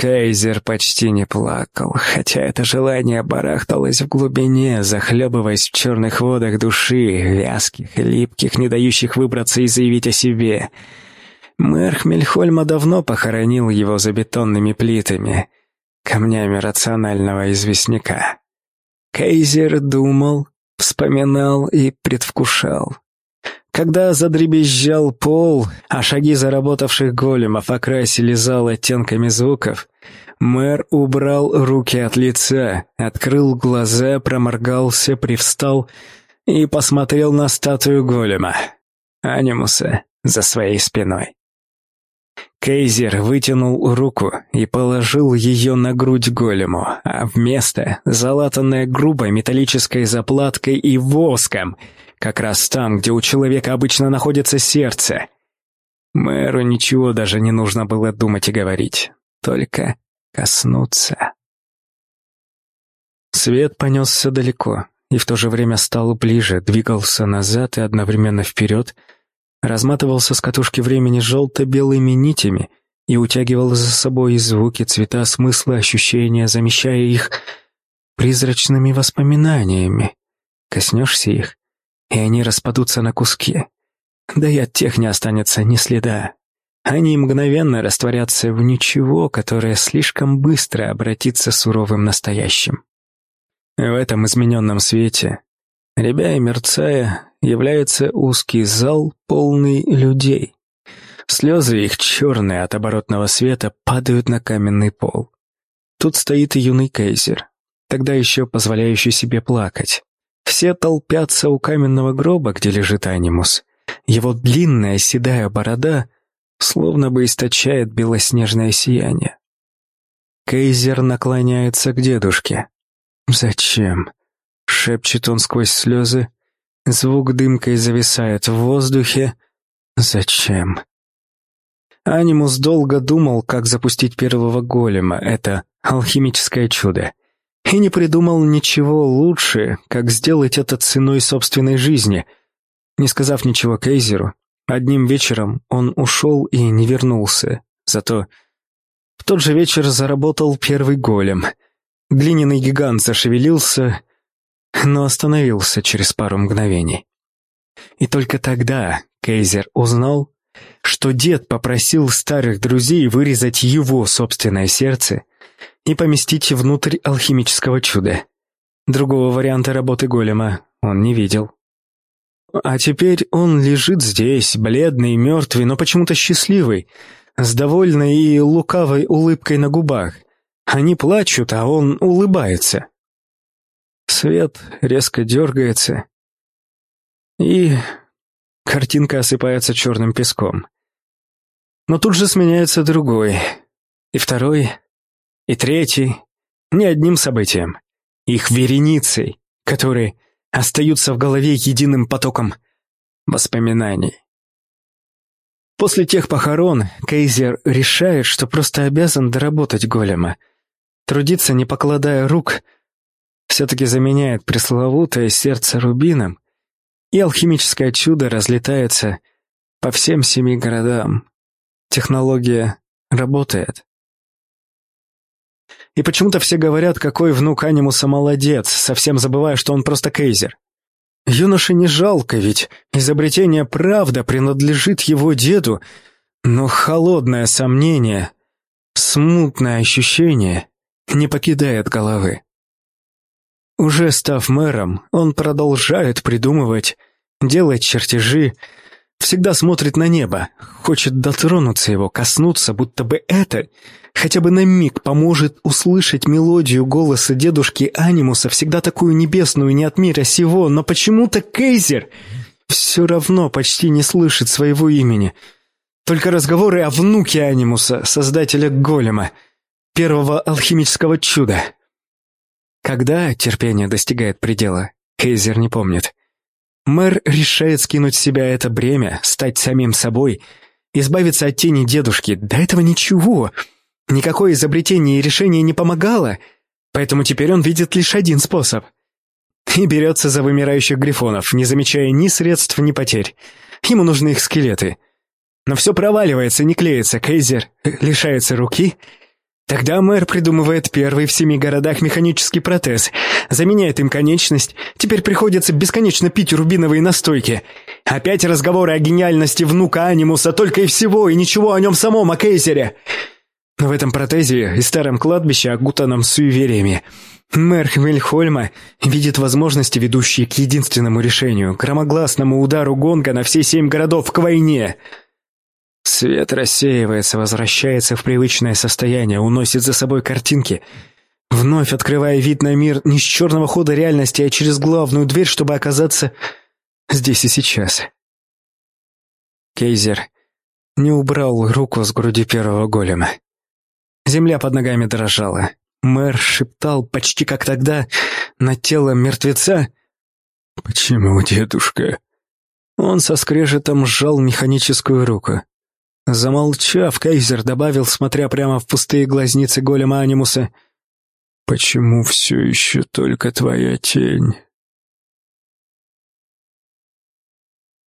Кейзер почти не плакал, хотя это желание барахталось в глубине, захлебываясь в черных водах души, вязких липких, не дающих выбраться и заявить о себе. Мэр Хмельхольма давно похоронил его за бетонными плитами, камнями рационального известняка. Кейзер думал, вспоминал и предвкушал. Когда задребезжал пол, а шаги заработавших големов окрасили зал оттенками звуков, мэр убрал руки от лица, открыл глаза, проморгался, привстал и посмотрел на статую голема, Анимуса, за своей спиной. Кейзер вытянул руку и положил ее на грудь голему, а вместо, залатанная грубой металлической заплаткой и воском, как раз там, где у человека обычно находится сердце. Мэру ничего даже не нужно было думать и говорить, только коснуться. Свет понесся далеко и в то же время стал ближе, двигался назад и одновременно вперед, разматывался с катушки времени желто-белыми нитями и утягивал за собой звуки, цвета, смыслы, ощущения, замещая их призрачными воспоминаниями. Коснешься их, и они распадутся на куски. Да и от тех не останется ни следа. Они мгновенно растворятся в ничего, которое слишком быстро обратится суровым настоящим. В этом измененном свете, рябя и мерцая, является узкий зал, полный людей. Слезы их черные от оборотного света падают на каменный пол. Тут стоит юный кейзер, тогда еще позволяющий себе плакать. Все толпятся у каменного гроба, где лежит анимус. Его длинная седая борода словно бы источает белоснежное сияние. Кейзер наклоняется к дедушке. «Зачем?» — шепчет он сквозь слезы. Звук дымкой зависает в воздухе. «Зачем?» Анимус долго думал, как запустить первого голема, это алхимическое чудо и не придумал ничего лучше, как сделать это ценой собственной жизни. Не сказав ничего Кейзеру, одним вечером он ушел и не вернулся. Зато в тот же вечер заработал первый голем. Глиняный гигант зашевелился, но остановился через пару мгновений. И только тогда Кейзер узнал, что дед попросил старых друзей вырезать его собственное сердце и поместить внутрь алхимического чуда. Другого варианта работы голема он не видел. А теперь он лежит здесь, бледный, мертвый, но почему-то счастливый, с довольной и лукавой улыбкой на губах. Они плачут, а он улыбается. Свет резко дергается, и картинка осыпается черным песком. Но тут же сменяется другой, и второй, и третий, не одним событием, их вереницей, которые остаются в голове единым потоком воспоминаний. После тех похорон Кейзер решает, что просто обязан доработать голема. Трудиться, не покладая рук, все-таки заменяет пресловутое сердце рубином, и алхимическое чудо разлетается по всем семи городам. Технология работает. И почему-то все говорят, какой внук Анимуса молодец, совсем забывая, что он просто кейзер. Юноше не жалко, ведь изобретение правда принадлежит его деду, но холодное сомнение, смутное ощущение не покидает головы. Уже став мэром, он продолжает придумывать, делать чертежи, всегда смотрит на небо, хочет дотронуться его, коснуться, будто бы это хотя бы на миг поможет услышать мелодию голоса дедушки Анимуса, всегда такую небесную, не от мира сего, но почему-то Кейзер все равно почти не слышит своего имени. Только разговоры о внуке Анимуса, создателя голема, первого алхимического чуда. Когда терпение достигает предела, Кейзер не помнит. Мэр решает скинуть с себя это бремя, стать самим собой, избавиться от тени дедушки. До этого ничего. Никакое изобретение и решение не помогало, поэтому теперь он видит лишь один способ. И берется за вымирающих грифонов, не замечая ни средств, ни потерь. Ему нужны их скелеты. Но все проваливается, не клеится. Кейзер лишается руки, Тогда мэр придумывает первый в семи городах механический протез, заменяет им конечность, теперь приходится бесконечно пить рубиновые настойки. Опять разговоры о гениальности внука Анимуса, только и всего, и ничего о нем самом, о Кейзере. В этом протезе и старом кладбище окутанном суевериями. Мэр Хмельхольма видит возможности, ведущие к единственному решению, громогласному удару гонга на все семь городов к войне. Свет рассеивается, возвращается в привычное состояние, уносит за собой картинки, вновь открывая вид на мир не с черного хода реальности, а через главную дверь, чтобы оказаться здесь и сейчас. Кейзер не убрал руку с груди первого голема. Земля под ногами дрожала. Мэр шептал, почти как тогда, на тело мертвеца. «Почему, дедушка?» Он со скрежетом сжал механическую руку. Замолчав, Кейзер добавил, смотря прямо в пустые глазницы голема Анимуса, «Почему все еще только твоя тень?»